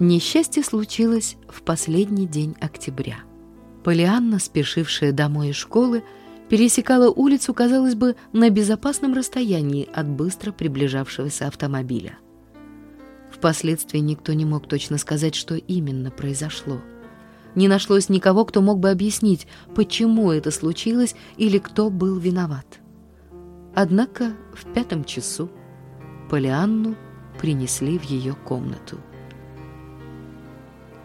Несчастье случилось в последний день октября. Полианна, спешившая домой из школы, пересекала улицу, казалось бы, на безопасном расстоянии от быстро приближавшегося автомобиля. Впоследствии никто не мог точно сказать, что именно произошло. Не нашлось никого, кто мог бы объяснить, почему это случилось или кто был виноват. Однако в пятом часу Полианну принесли в ее комнату.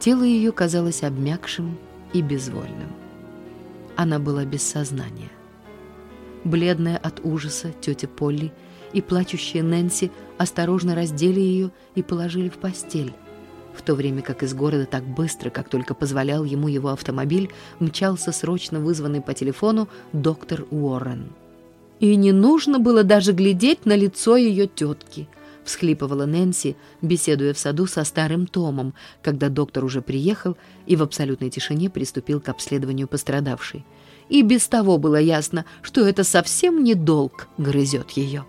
Тело ее казалось обмякшим и безвольным. Она была без сознания. Бледная от ужаса тетя Полли и плачущая Нэнси осторожно раздели ее и положили в постель, в то время как из города так быстро, как только позволял ему его автомобиль, мчался срочно вызванный по телефону доктор Уоррен. И не нужно было даже глядеть на лицо ее тетки — всхлипывала Нэнси, беседуя в саду со старым Томом, когда доктор уже приехал и в абсолютной тишине приступил к обследованию пострадавшей. И без того было ясно, что это совсем не долг грызет ее.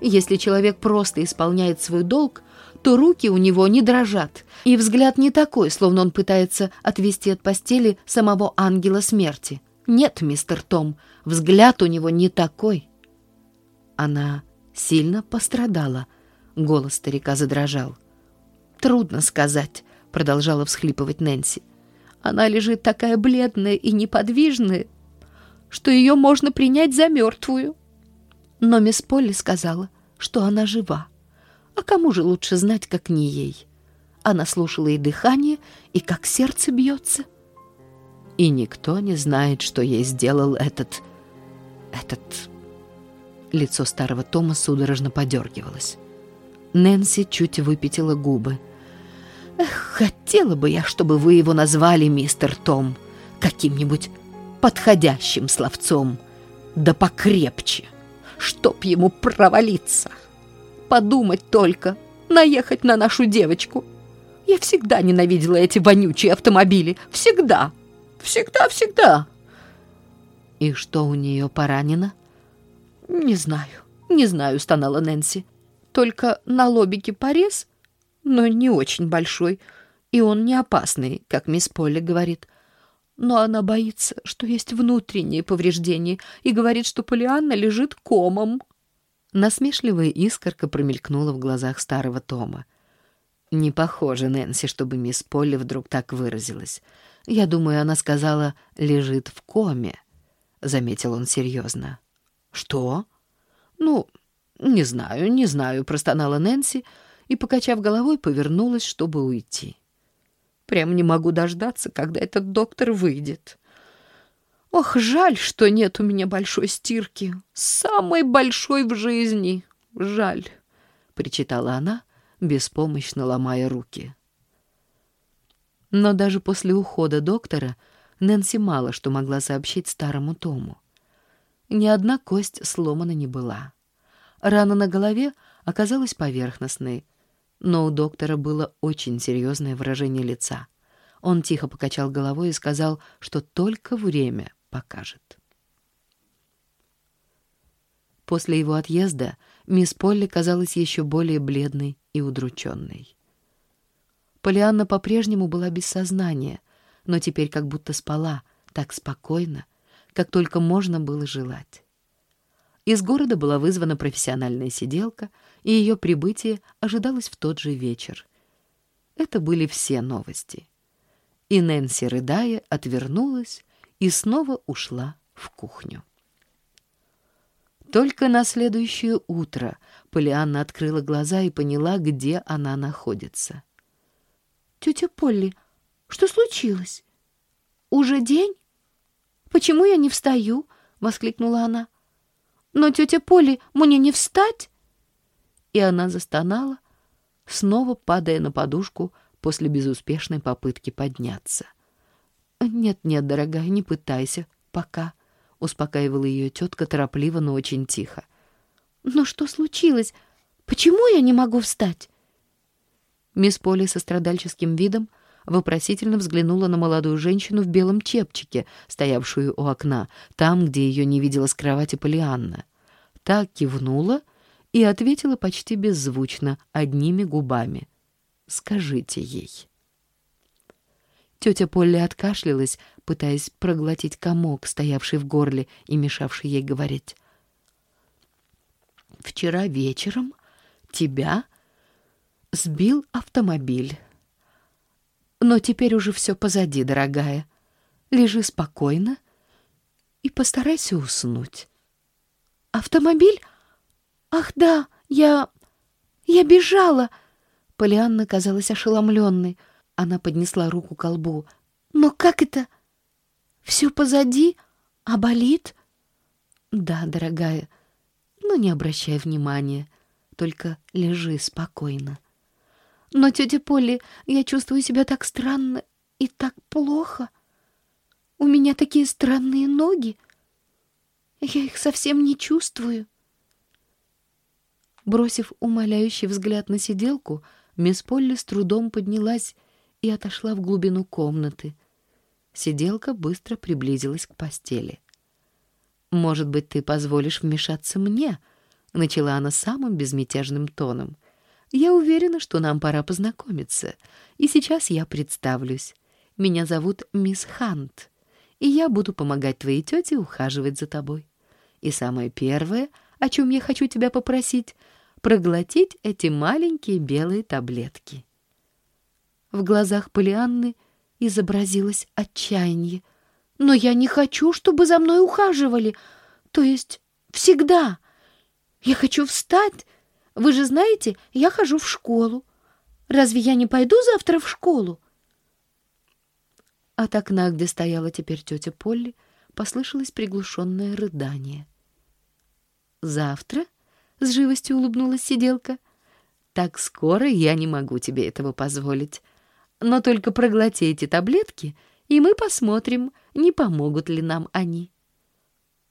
Если человек просто исполняет свой долг, то руки у него не дрожат, и взгляд не такой, словно он пытается отвести от постели самого ангела смерти. Нет, мистер Том, взгляд у него не такой. Она сильно пострадала, Голос старика задрожал. «Трудно сказать», — продолжала всхлипывать Нэнси. «Она лежит такая бледная и неподвижная, что ее можно принять за мертвую». Но мисс Полли сказала, что она жива. А кому же лучше знать, как не ей? Она слушала и дыхание, и как сердце бьется. И никто не знает, что ей сделал этот... этот... Лицо старого Тома судорожно подергивалось. Нэнси чуть выпятила губы. «Эх, хотела бы я, чтобы вы его назвали, мистер Том, каким-нибудь подходящим словцом, да покрепче, чтоб ему провалиться. Подумать только, наехать на нашу девочку. Я всегда ненавидела эти вонючие автомобили, всегда, всегда-всегда». «И что у нее поранено?» «Не знаю, не знаю», — стонала Нэнси. Только на лобике порез, но не очень большой, и он не опасный, как мисс Полли говорит. Но она боится, что есть внутренние повреждения, и говорит, что Полианна лежит комом. Насмешливая искорка промелькнула в глазах старого Тома. Не похоже, Нэнси, чтобы мисс Полли вдруг так выразилась. Я думаю, она сказала «лежит в коме», — заметил он серьезно. «Что?» «Ну, «Не знаю, не знаю», — простонала Нэнси и, покачав головой, повернулась, чтобы уйти. «Прям не могу дождаться, когда этот доктор выйдет. Ох, жаль, что нет у меня большой стирки, самой большой в жизни. Жаль», — причитала она, беспомощно ломая руки. Но даже после ухода доктора Нэнси мало что могла сообщить старому Тому. Ни одна кость сломана не была. Рана на голове оказалась поверхностной, но у доктора было очень серьезное выражение лица. Он тихо покачал головой и сказал, что только время покажет. После его отъезда мисс Полли казалась еще более бледной и удрученной. Полианна по-прежнему была без сознания, но теперь как будто спала так спокойно, как только можно было желать. Из города была вызвана профессиональная сиделка, и ее прибытие ожидалось в тот же вечер. Это были все новости. И Нэнси, рыдая, отвернулась и снова ушла в кухню. Только на следующее утро Полианна открыла глаза и поняла, где она находится. «Тетя Полли, что случилось? Уже день? Почему я не встаю?» — воскликнула она. Но, тетя Поли, мне не встать?» И она застонала, снова падая на подушку после безуспешной попытки подняться. «Нет-нет, дорогая, не пытайся, пока», — успокаивала ее тетка торопливо, но очень тихо. «Но что случилось? Почему я не могу встать?» Мисс Поли со страдальческим видом вопросительно взглянула на молодую женщину в белом чепчике, стоявшую у окна, там, где ее не видела с кровати Полианна. Та кивнула и ответила почти беззвучно, одними губами. «Скажите ей». Тетя Полли откашлялась, пытаясь проглотить комок, стоявший в горле и мешавший ей говорить. «Вчера вечером тебя сбил автомобиль. Но теперь уже все позади, дорогая. Лежи спокойно и постарайся уснуть». «Автомобиль? Ах да, я... я бежала!» Полианна казалась ошеломленной. Она поднесла руку к колбу. «Но как это? Все позади, а болит?» «Да, дорогая, но не обращай внимания, только лежи спокойно». «Но, тетя Полли, я чувствую себя так странно и так плохо. У меня такие странные ноги. Я их совсем не чувствую». Бросив умоляющий взгляд на сиделку, мисс Полли с трудом поднялась и отошла в глубину комнаты. Сиделка быстро приблизилась к постели. «Может быть, ты позволишь вмешаться мне?» — начала она самым безмятежным тоном. «Я уверена, что нам пора познакомиться. И сейчас я представлюсь. Меня зовут мисс Хант, и я буду помогать твоей тете ухаживать за тобой. И самое первое, о чем я хочу тебя попросить — проглотить эти маленькие белые таблетки. В глазах Полианны изобразилось отчаяние. «Но я не хочу, чтобы за мной ухаживали. То есть всегда. Я хочу встать. Вы же знаете, я хожу в школу. Разве я не пойду завтра в школу?» От окна, где стояла теперь тетя Полли, послышалось приглушенное рыдание. «Завтра?» — с живостью улыбнулась сиделка. «Так скоро я не могу тебе этого позволить. Но только проглоти эти таблетки, и мы посмотрим, не помогут ли нам они».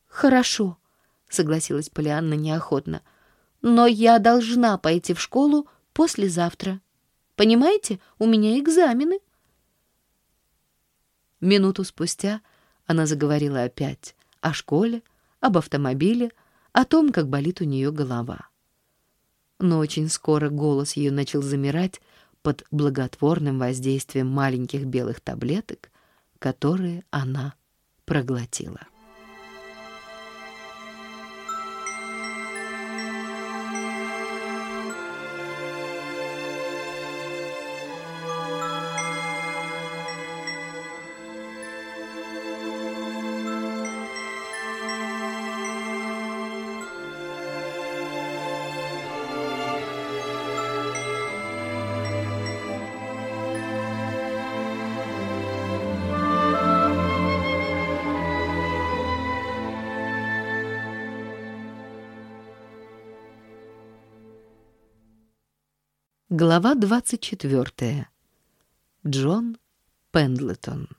«Хорошо», — согласилась Полианна неохотно. «Но я должна пойти в школу послезавтра. Понимаете, у меня экзамены». Минуту спустя она заговорила опять о школе, об автомобиле, о том, как болит у нее голова. Но очень скоро голос ее начал замирать под благотворным воздействием маленьких белых таблеток, которые она проглотила. Глава 24. Джон Пендлетон.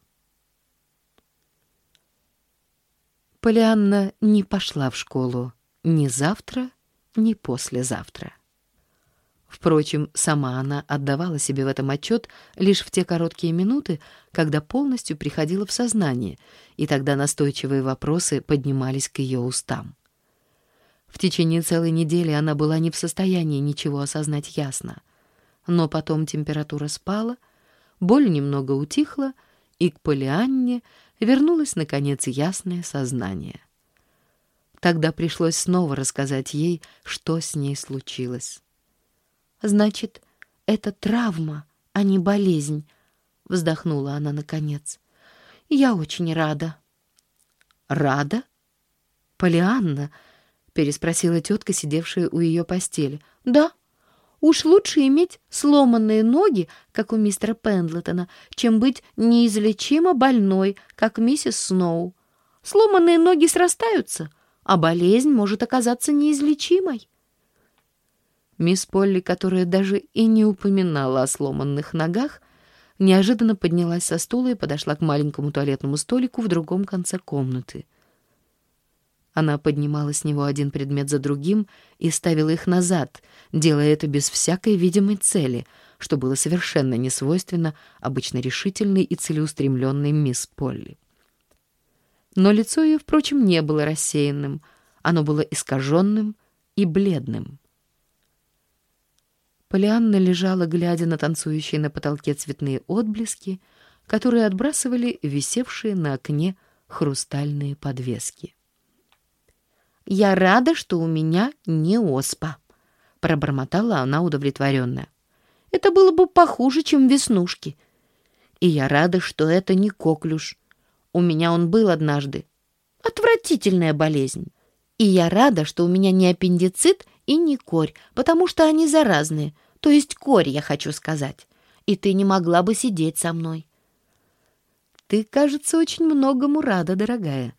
Полианна не пошла в школу ни завтра, ни послезавтра. Впрочем, сама она отдавала себе в этом отчет лишь в те короткие минуты, когда полностью приходила в сознание, и тогда настойчивые вопросы поднимались к ее устам. В течение целой недели она была не в состоянии ничего осознать ясно — но потом температура спала, боль немного утихла, и к Полианне вернулось, наконец, ясное сознание. Тогда пришлось снова рассказать ей, что с ней случилось. «Значит, это травма, а не болезнь», — вздохнула она наконец. «Я очень рада». «Рада?» «Полианна?» — переспросила тетка, сидевшая у ее постели. «Да», Уж лучше иметь сломанные ноги, как у мистера Пендлетона, чем быть неизлечимо больной, как миссис Сноу. Сломанные ноги срастаются, а болезнь может оказаться неизлечимой. Мисс Полли, которая даже и не упоминала о сломанных ногах, неожиданно поднялась со стула и подошла к маленькому туалетному столику в другом конце комнаты. Она поднимала с него один предмет за другим и ставила их назад, делая это без всякой видимой цели, что было совершенно несвойственно обычно решительной и целеустремленной мисс Полли. Но лицо ее, впрочем, не было рассеянным, оно было искаженным и бледным. Полианна лежала, глядя на танцующие на потолке цветные отблески, которые отбрасывали висевшие на окне хрустальные подвески. «Я рада, что у меня не оспа», — пробормотала она удовлетворенно. «Это было бы похуже, чем веснушки. И я рада, что это не коклюш. У меня он был однажды. Отвратительная болезнь. И я рада, что у меня не аппендицит и не корь, потому что они заразные. То есть корь, я хочу сказать. И ты не могла бы сидеть со мной. Ты, кажется, очень многому рада, дорогая,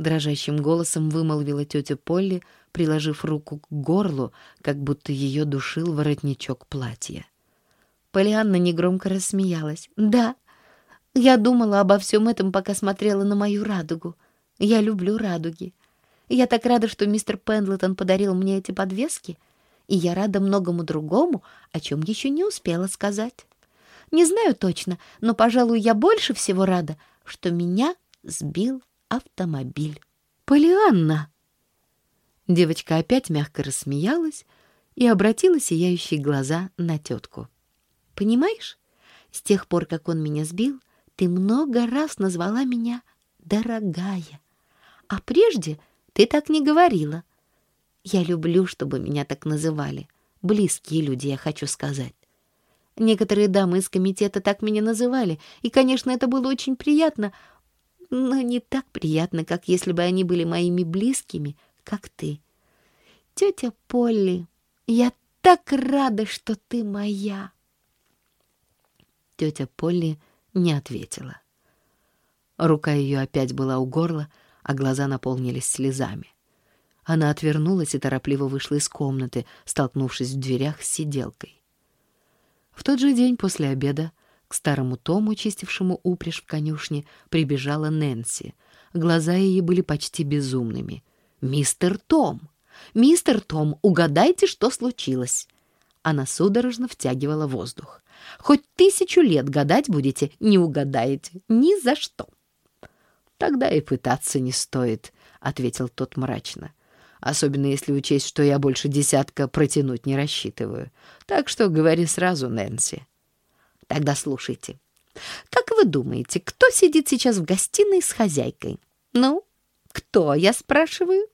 дрожащим голосом вымолвила тетя Полли, приложив руку к горлу, как будто ее душил воротничок платья. Полианна негромко рассмеялась. «Да, я думала обо всем этом, пока смотрела на мою радугу. Я люблю радуги. Я так рада, что мистер Пендлетон подарил мне эти подвески, и я рада многому другому, о чем еще не успела сказать. Не знаю точно, но, пожалуй, я больше всего рада, что меня сбил автомобиль. «Полианна!» Девочка опять мягко рассмеялась и обратила сияющие глаза на тетку. «Понимаешь, с тех пор, как он меня сбил, ты много раз назвала меня «дорогая», а прежде ты так не говорила. Я люблю, чтобы меня так называли. Близкие люди, я хочу сказать. Некоторые дамы из комитета так меня называли, и, конечно, это было очень приятно, но не так приятно, как если бы они были моими близкими, как ты. Тетя Полли, я так рада, что ты моя. Тетя Полли не ответила. Рука ее опять была у горла, а глаза наполнились слезами. Она отвернулась и торопливо вышла из комнаты, столкнувшись в дверях с сиделкой. В тот же день после обеда к старому Тому, чистившему упряжь в конюшне, прибежала Нэнси. Глаза ее были почти безумными. «Мистер Том! Мистер Том, угадайте, что случилось!» Она судорожно втягивала воздух. «Хоть тысячу лет гадать будете, не угадаете. Ни за что!» «Тогда и пытаться не стоит», — ответил тот мрачно. «Особенно если учесть, что я больше десятка протянуть не рассчитываю. Так что говори сразу, Нэнси». Тогда слушайте. Как вы думаете, кто сидит сейчас в гостиной с хозяйкой? Ну, кто, я спрашиваю?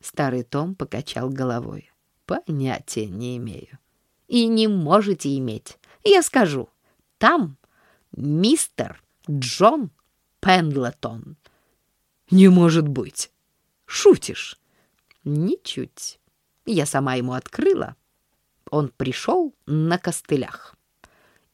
Старый Том покачал головой. Понятия не имею. И не можете иметь. Я скажу. Там мистер Джон Пендлетон. Не может быть. Шутишь? Ничуть. Я сама ему открыла. Он пришел на костылях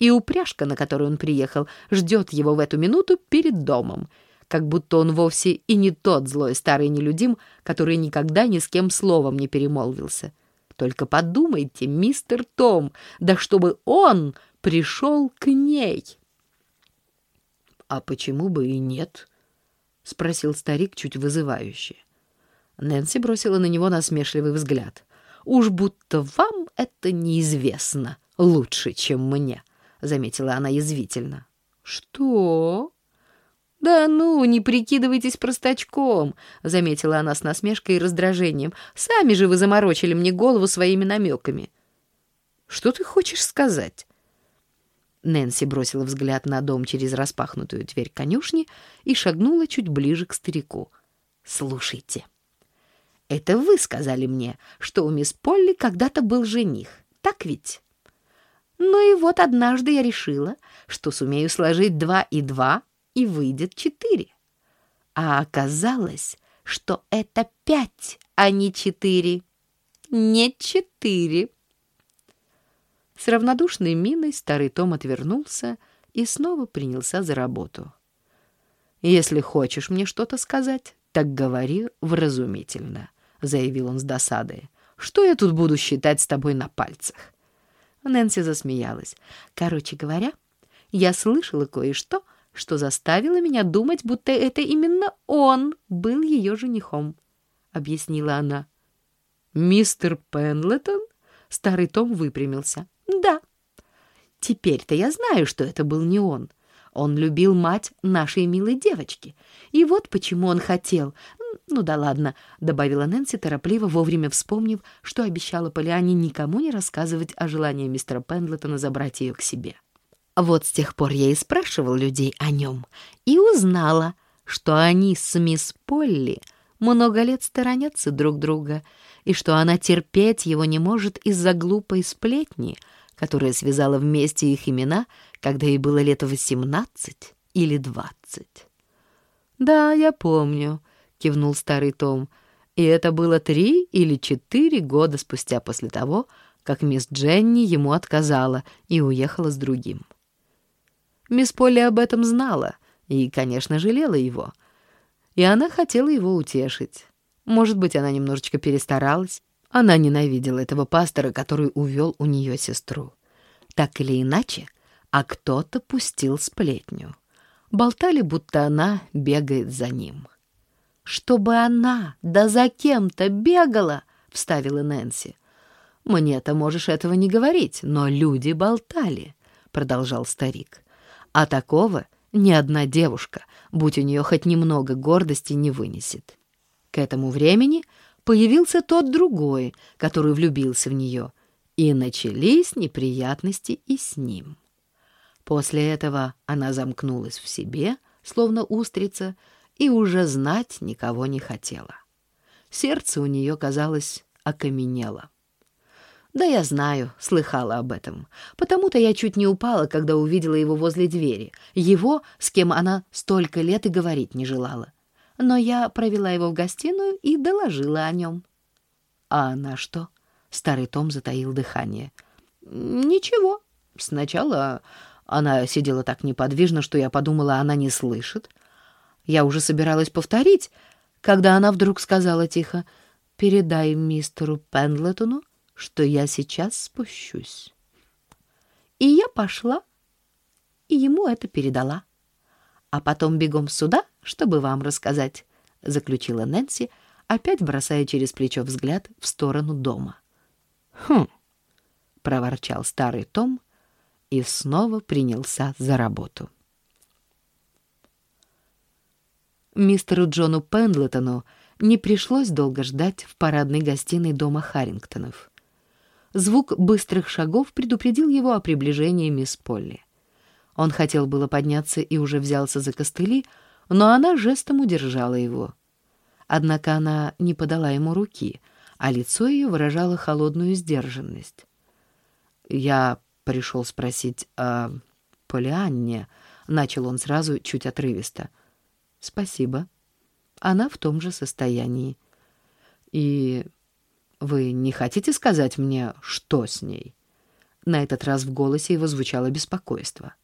и упряжка, на которой он приехал, ждет его в эту минуту перед домом, как будто он вовсе и не тот злой старый нелюдим, который никогда ни с кем словом не перемолвился. Только подумайте, мистер Том, да чтобы он пришел к ней. — А почему бы и нет? — спросил старик чуть вызывающе. Нэнси бросила на него насмешливый взгляд. «Уж будто вам это неизвестно лучше, чем мне». — заметила она язвительно. «Что?» «Да ну, не прикидывайтесь простачком», — заметила она с насмешкой и раздражением. «Сами же вы заморочили мне голову своими намеками». «Что ты хочешь сказать?» Нэнси бросила взгляд на дом через распахнутую дверь конюшни и шагнула чуть ближе к старику. «Слушайте, это вы сказали мне, что у мисс Полли когда-то был жених, так ведь?» Ну и вот однажды я решила, что сумею сложить два и два, и выйдет четыре. А оказалось, что это пять, а не четыре. Не четыре. С равнодушной миной старый Том отвернулся и снова принялся за работу. «Если хочешь мне что-то сказать, так говори вразумительно», — заявил он с досадой. «Что я тут буду считать с тобой на пальцах? Нэнси засмеялась. Короче говоря, я слышала кое-что, что заставило меня думать, будто это именно он был ее женихом, — объяснила она. «Мистер Пенлетон?» Старый Том выпрямился. «Да. Теперь-то я знаю, что это был не он. Он любил мать нашей милой девочки. И вот почему он хотел, «Ну да ладно», — добавила Нэнси, торопливо, вовремя вспомнив, что обещала Полиане никому не рассказывать о желании мистера Пендлетона забрать ее к себе. Вот с тех пор я и спрашивал людей о нем и узнала, что они с мисс Полли много лет сторонятся друг друга и что она терпеть его не может из-за глупой сплетни, которая связала вместе их имена, когда ей было лет восемнадцать или двадцать. «Да, я помню», — кивнул старый Том, и это было три или четыре года спустя после того, как мисс Дженни ему отказала и уехала с другим. Мисс Полли об этом знала и, конечно, жалела его. И она хотела его утешить. Может быть, она немножечко перестаралась. Она ненавидела этого пастора, который увел у нее сестру. Так или иначе, а кто-то пустил сплетню. Болтали, будто она бегает за ним. «Чтобы она, да за кем-то бегала!» — вставила Нэнси. «Мне-то можешь этого не говорить, но люди болтали», — продолжал старик. А такого ни одна девушка, будь у нее хоть немного гордости, не вынесет. К этому времени появился тот другой, который влюбился в нее, и начались неприятности и с ним. После этого она замкнулась в себе, словно устрица, и уже знать никого не хотела. Сердце у нее, казалось, окаменело. Да я знаю, слыхала об этом. Потому-то я чуть не упала, когда увидела его возле двери. Его, с кем она столько лет и говорить не желала. Но я провела его в гостиную и доложила о нем. А она что? Старый Том затаил дыхание. Ничего. Сначала она сидела так неподвижно, что я подумала, она не слышит. Я уже собиралась повторить, когда она вдруг сказала тихо, «Передай мистеру Пендлетону, что я сейчас спущусь. И я пошла, и ему это передала. А потом бегом сюда, чтобы вам рассказать, — заключила Нэнси, опять бросая через плечо взгляд в сторону дома. «Хм!» — проворчал старый Том и снова принялся за работу. Мистеру Джону Пендлетону не пришлось долго ждать в парадной гостиной дома Харрингтонов. Звук быстрых шагов предупредил его о приближении мисс Полли. Он хотел было подняться и уже взялся за костыли, но она жестом удержала его. Однако она не подала ему руки, а лицо ее выражало холодную сдержанность. «Я пришел спросить о Полианне», — начал он сразу чуть отрывисто. «Спасибо. Она в том же состоянии. И вы не хотите сказать мне, что с ней? На этот раз в голосе его звучало беспокойство.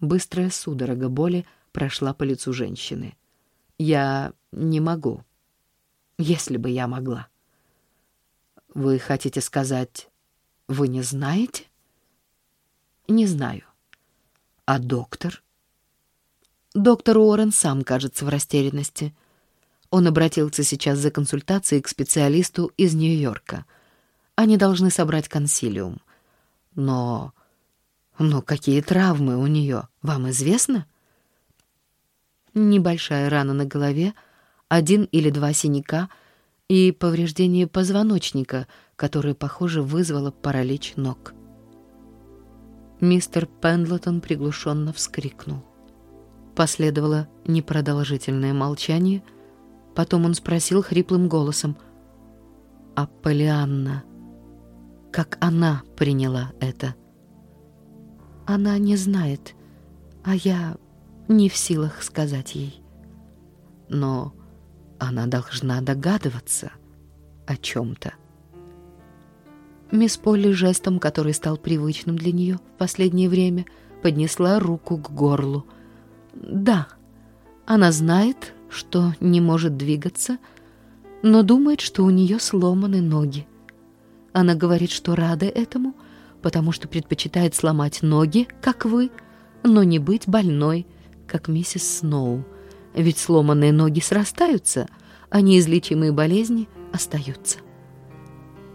Быстрая судорога боли прошла по лицу женщины. Я не могу. Если бы я могла. Вы хотите сказать, вы не знаете? Не знаю. А доктор? Доктор Уоррен сам кажется в растерянности. Он обратился сейчас за консультацией к специалисту из Нью-Йорка. Они должны собрать консилиум. Но... Но какие травмы у нее, вам известно? Небольшая рана на голове, один или два синяка и повреждение позвоночника, которое, похоже, вызвало паралич ног. Мистер Пендлтон приглушенно вскрикнул. Последовало непродолжительное молчание — Потом он спросил хриплым голосом, «А Полианна, как она приняла это?» «Она не знает, а я не в силах сказать ей. Но она должна догадываться о чем-то». Мисс Полли жестом, который стал привычным для нее в последнее время, поднесла руку к горлу. «Да, она знает, что не может двигаться, но думает, что у нее сломаны ноги. Она говорит, что рада этому, потому что предпочитает сломать ноги, как вы, но не быть больной, как миссис Сноу. Ведь сломанные ноги срастаются, а неизлечимые болезни остаются.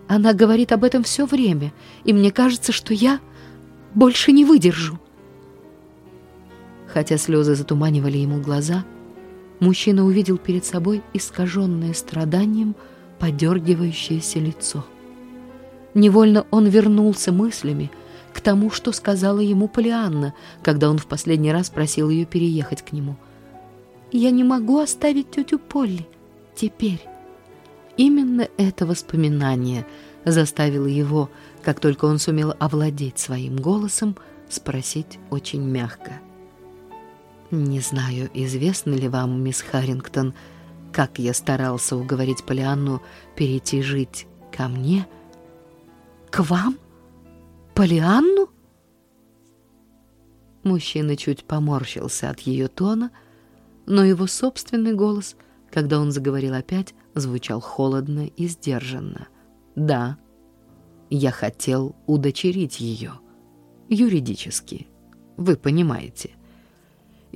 Она говорит об этом все время, и мне кажется, что я больше не выдержу. Хотя слезы затуманивали ему глаза, мужчина увидел перед собой искаженное страданием подергивающееся лицо. Невольно он вернулся мыслями к тому, что сказала ему Полианна, когда он в последний раз просил ее переехать к нему. «Я не могу оставить тетю Полли теперь». Именно это воспоминание заставило его, как только он сумел овладеть своим голосом, спросить очень мягко. «Не знаю, известно ли вам, мисс Харрингтон, как я старался уговорить Полианну перейти жить ко мне?» «К вам? Полианну?» Мужчина чуть поморщился от ее тона, но его собственный голос, когда он заговорил опять, звучал холодно и сдержанно. «Да, я хотел удочерить ее. Юридически. Вы понимаете.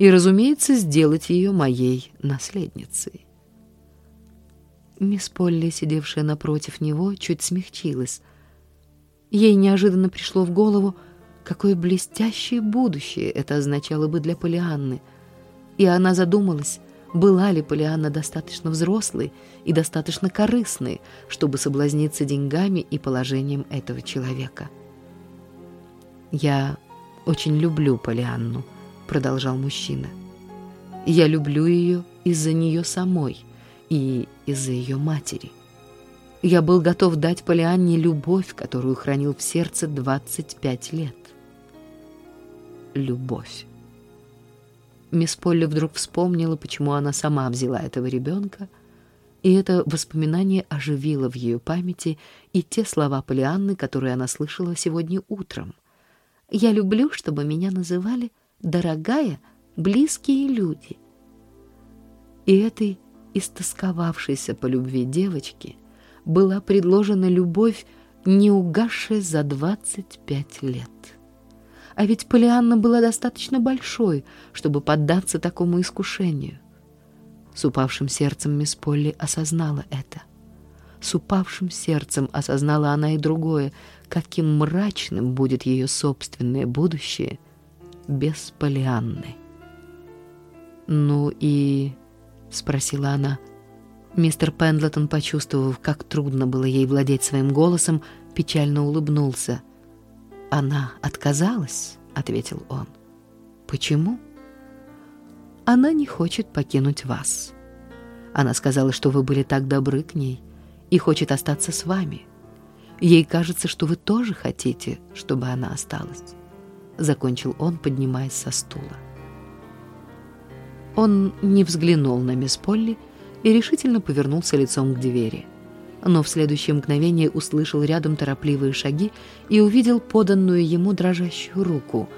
И, разумеется, сделать ее моей наследницей». Мисс Полли, сидевшая напротив него, чуть смягчилась. Ей неожиданно пришло в голову, какое блестящее будущее это означало бы для Полианны. И она задумалась, была ли Полианна достаточно взрослой и достаточно корыстной, чтобы соблазниться деньгами и положением этого человека. «Я очень люблю Полианну», — продолжал мужчина. «Я люблю ее из-за нее самой и из-за ее матери. Я был готов дать Полианне любовь, которую хранил в сердце 25 лет. Любовь. Мисс Полли вдруг вспомнила, почему она сама взяла этого ребенка, и это воспоминание оживило в ее памяти и те слова Полианны, которые она слышала сегодня утром. «Я люблю, чтобы меня называли «дорогая», «близкие люди». И этой истосковавшейся по любви девочки была предложена любовь, не угасшая за двадцать пять лет. А ведь Полианна была достаточно большой, чтобы поддаться такому искушению. С упавшим сердцем мисс Полли осознала это. С упавшим сердцем осознала она и другое, каким мрачным будет ее собственное будущее без Полианны. «Ну и...» — спросила она. Мистер Пендлетон, почувствовав, как трудно было ей владеть своим голосом, печально улыбнулся — «Она отказалась», — ответил он. «Почему?» «Она не хочет покинуть вас. Она сказала, что вы были так добры к ней и хочет остаться с вами. Ей кажется, что вы тоже хотите, чтобы она осталась», — закончил он, поднимаясь со стула. Он не взглянул на мисс Полли и решительно повернулся лицом к двери — но в следующее мгновение услышал рядом торопливые шаги и увидел поданную ему дрожащую руку.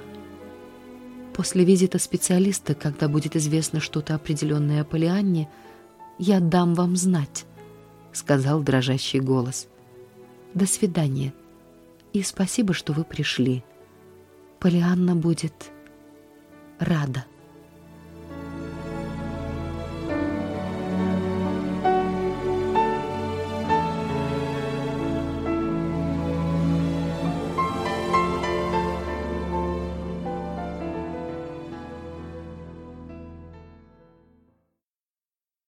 «После визита специалиста, когда будет известно что-то определенное о Полианне, я дам вам знать», — сказал дрожащий голос. «До свидания. И спасибо, что вы пришли. Полианна будет рада».